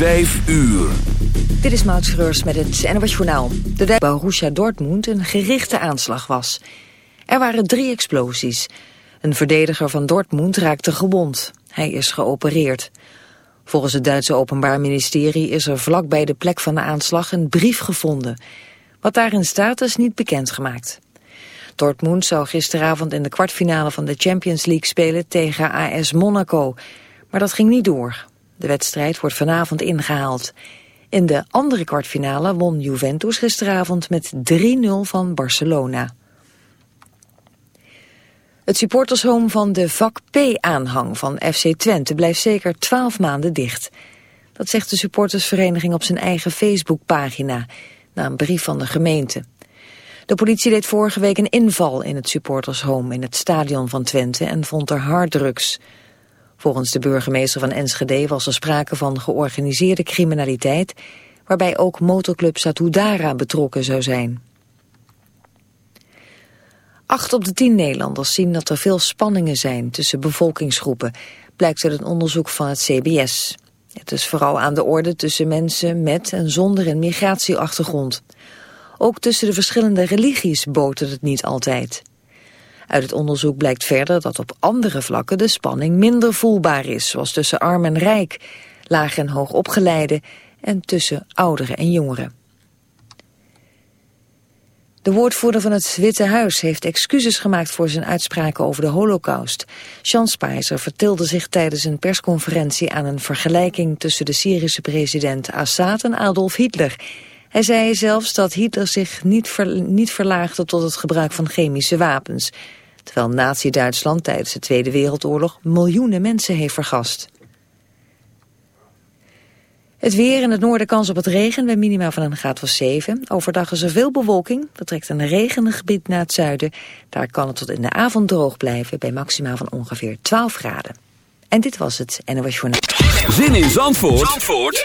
5 uur. Dit is Maud Schreurs met het NOS Journaal. De bij Borussia Dortmund een gerichte aanslag was. Er waren drie explosies. Een verdediger van Dortmund raakte gewond. Hij is geopereerd. Volgens het Duitse Openbaar Ministerie is er vlak bij de plek van de aanslag een brief gevonden. Wat daarin staat is niet bekendgemaakt. Dortmund zou gisteravond in de kwartfinale van de Champions League spelen tegen AS Monaco. Maar dat ging niet door. De wedstrijd wordt vanavond ingehaald. In de andere kwartfinale won Juventus gisteravond met 3-0 van Barcelona. Het supportershome van de vak P-aanhang van FC Twente blijft zeker 12 maanden dicht. Dat zegt de supportersvereniging op zijn eigen Facebookpagina, na een brief van de gemeente. De politie deed vorige week een inval in het supportershome in het stadion van Twente en vond er harddrugs. Volgens de burgemeester van Enschede was er sprake van georganiseerde criminaliteit, waarbij ook motorclub Satudara betrokken zou zijn. Acht op de tien Nederlanders zien dat er veel spanningen zijn tussen bevolkingsgroepen, blijkt uit een onderzoek van het CBS. Het is vooral aan de orde tussen mensen met en zonder een migratieachtergrond. Ook tussen de verschillende religies botert het niet altijd. Uit het onderzoek blijkt verder dat op andere vlakken de spanning minder voelbaar is, zoals tussen arm en rijk, laag en hoog opgeleide en tussen ouderen en jongeren. De woordvoerder van het Witte Huis heeft excuses gemaakt voor zijn uitspraken over de holocaust. Sean Spicer vertilde zich tijdens een persconferentie aan een vergelijking tussen de Syrische president Assad en Adolf Hitler. Hij zei zelfs dat Hitler zich niet, ver, niet verlaagde tot het gebruik van chemische wapens. Terwijl nazi-Duitsland tijdens de Tweede Wereldoorlog miljoenen mensen heeft vergast. Het weer in het noorden kans op het regen bij minima van een graad van 7. Overdag is er veel bewolking. Dat trekt een regengebied naar het zuiden. Daar kan het tot in de avond droog blijven bij maxima van ongeveer 12 graden. En dit was het NOS Journaal. Zin in Zandvoort, Zandvoort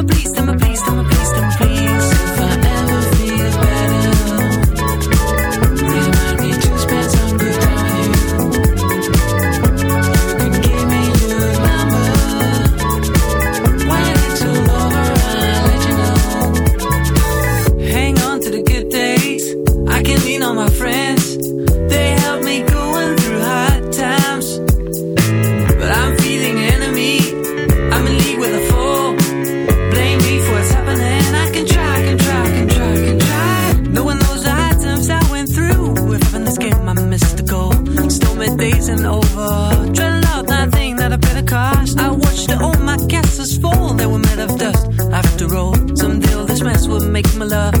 My love.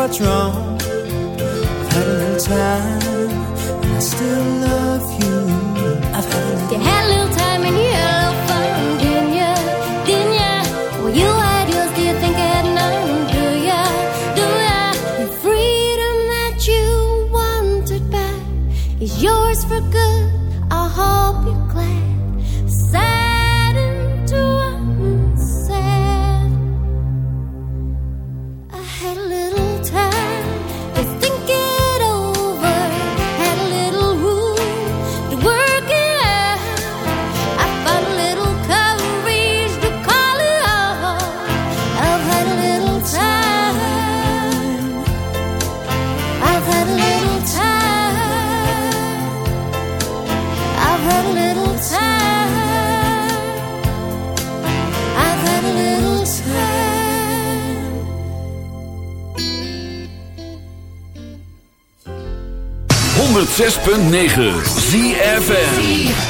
what's wrong. 106.9 ZFN